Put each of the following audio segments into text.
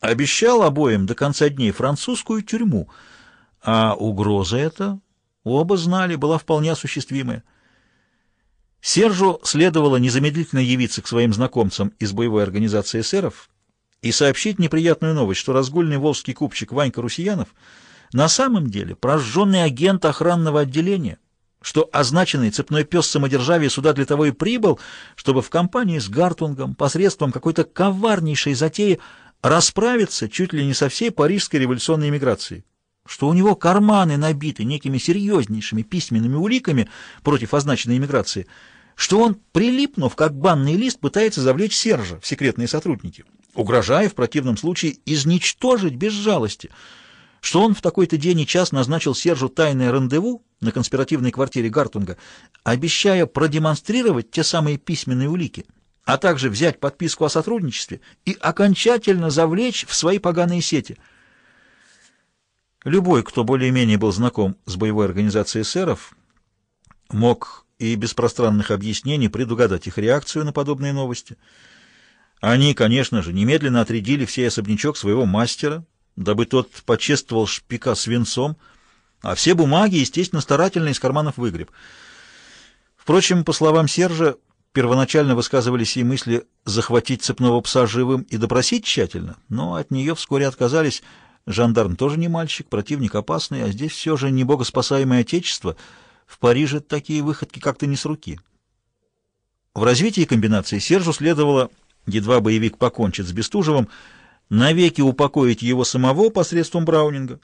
обещал обоим до конца дней французскую тюрьму, а угроза эта, оба знали, была вполне осуществимая. Сержу следовало незамедлительно явиться к своим знакомцам из боевой организации эсеров и сообщить неприятную новость, что разгульный волжский купчик Ванька Русиянов на самом деле прожженный агент охранного отделения, что означенный цепной пес самодержавия сюда для того и прибыл, чтобы в компании с Гартунгом посредством какой-то коварнейшей затеи расправиться чуть ли не со всей парижской революционной эмиграцией, что у него карманы набиты некими серьезнейшими письменными уликами против означенной эмиграции, что он, прилипнув как банный лист, пытается завлечь Сержа в секретные сотрудники, угрожая в противном случае изничтожить без жалости, что он в такой-то день и час назначил Сержу тайное рандеву на конспиративной квартире Гартунга, обещая продемонстрировать те самые письменные улики — а также взять подписку о сотрудничестве и окончательно завлечь в свои поганые сети. Любой, кто более-менее был знаком с боевой организацией эсеров, мог и без пространных объяснений предугадать их реакцию на подобные новости. Они, конечно же, немедленно отрядили всей особнячок своего мастера, дабы тот почествовал шпика свинцом, а все бумаги, естественно, старательно из карманов выгреб. Впрочем, по словам Сержа, Первоначально высказывались и мысли захватить цепного пса живым и допросить тщательно, но от нее вскоре отказались. Жандарм тоже не мальчик, противник опасный, а здесь все же не богоспасаемое отечество. В Париже такие выходки как-то не с руки. В развитии комбинации Сержу следовало, едва боевик покончит с Бестужевым, навеки упокоить его самого посредством Браунинга,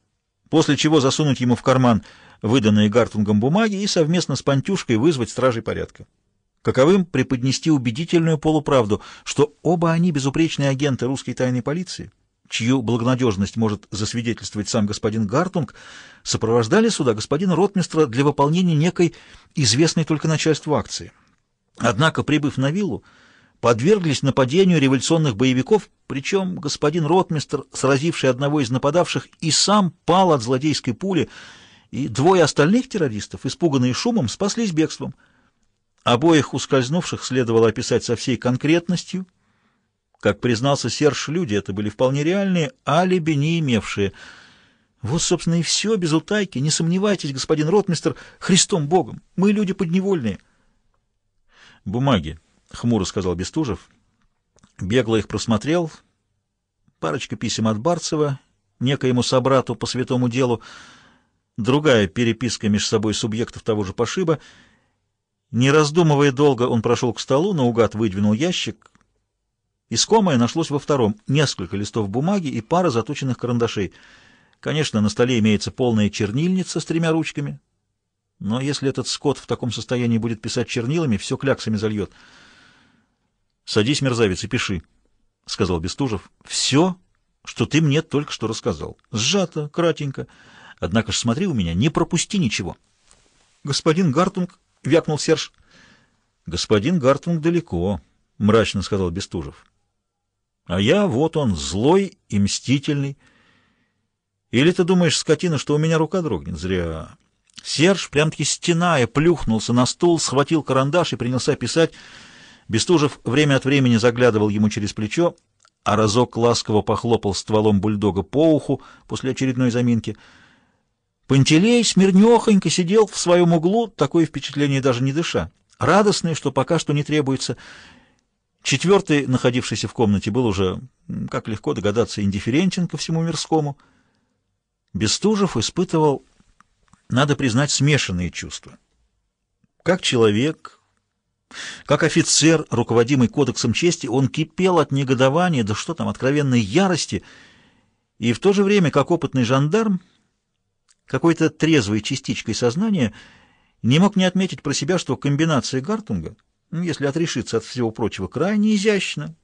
после чего засунуть ему в карман выданные Гартунгом бумаги и совместно с Пантюшкой вызвать стражей порядка каковым преподнести убедительную полуправду, что оба они безупречные агенты русской тайной полиции, чью благонадежность может засвидетельствовать сам господин Гартунг, сопровождали сюда господина ротмистра для выполнения некой известной только начальству акции. Однако, прибыв на виллу, подверглись нападению революционных боевиков, причем господин ротмистр, сразивший одного из нападавших, и сам пал от злодейской пули, и двое остальных террористов, испуганные шумом, спаслись бегством. Обоих ускользнувших следовало описать со всей конкретностью. Как признался Серж, люди это были вполне реальные, алиби не имевшие. Вот, собственно, и все, без утайки. Не сомневайтесь, господин ротмистер, Христом Богом, мы люди подневольные. Бумаги, — хмуро сказал Бестужев. Бегло их просмотрел. Парочка писем от Барцева, некоему собрату по святому делу, другая переписка между собой субъектов того же пошиба — не раздумывая долго, он прошел к столу, наугад выдвинул ящик. Искомое нашлось во втором. Несколько листов бумаги и пара заточенных карандашей. Конечно, на столе имеется полная чернильница с тремя ручками. Но если этот скот в таком состоянии будет писать чернилами, все кляксами зальет. — Садись, мерзавец, и пиши, — сказал Бестужев. — Все, что ты мне только что рассказал. Сжато, кратенько. Однако ж смотри у меня, не пропусти ничего. Господин Гартунг — вякнул Серж. «Господин Гартунг далеко», — мрачно сказал Бестужев. «А я, вот он, злой и мстительный. Или ты думаешь, скотина, что у меня рука дрогнет? Зря». Серж, прям-таки стеная, плюхнулся на стул, схватил карандаш и принялся писать. Бестужев время от времени заглядывал ему через плечо, а разок ласково похлопал стволом бульдога по уху после очередной заминки — Пантелей смирнехонько сидел в своем углу, такое впечатление даже не дыша, радостный, что пока что не требуется. Четвертый, находившийся в комнате, был уже, как легко догадаться, индифферентен ко всему мирскому. Бестужев испытывал, надо признать, смешанные чувства. Как человек, как офицер, руководимый кодексом чести, он кипел от негодования, да что там, откровенной ярости, и в то же время, как опытный жандарм, какой-то трезвой частичкой сознания не мог не отметить про себя, что комбинация Гартунга, ну, если отрешиться от всего прочего, крайне изящна,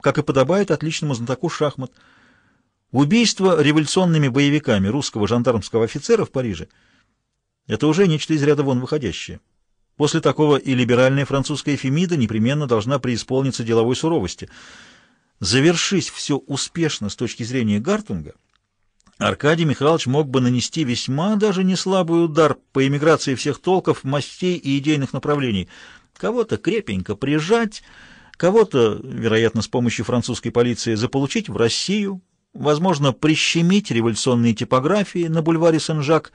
как и подобает отличному знатоку шахмат. Убийство революционными боевиками русского жандармского офицера в Париже — это уже нечто из ряда вон выходящее. После такого и либеральная французская Фемида непременно должна преисполниться деловой суровости. Завершись все успешно с точки зрения Гартунга — Аркадий Михайлович мог бы нанести весьма даже не слабый удар по эмиграции всех толков, мастей и идейных направлений. Кого-то крепенько прижать, кого-то, вероятно, с помощью французской полиции заполучить в Россию, возможно, прищемить революционные типографии на бульваре Сен-Жак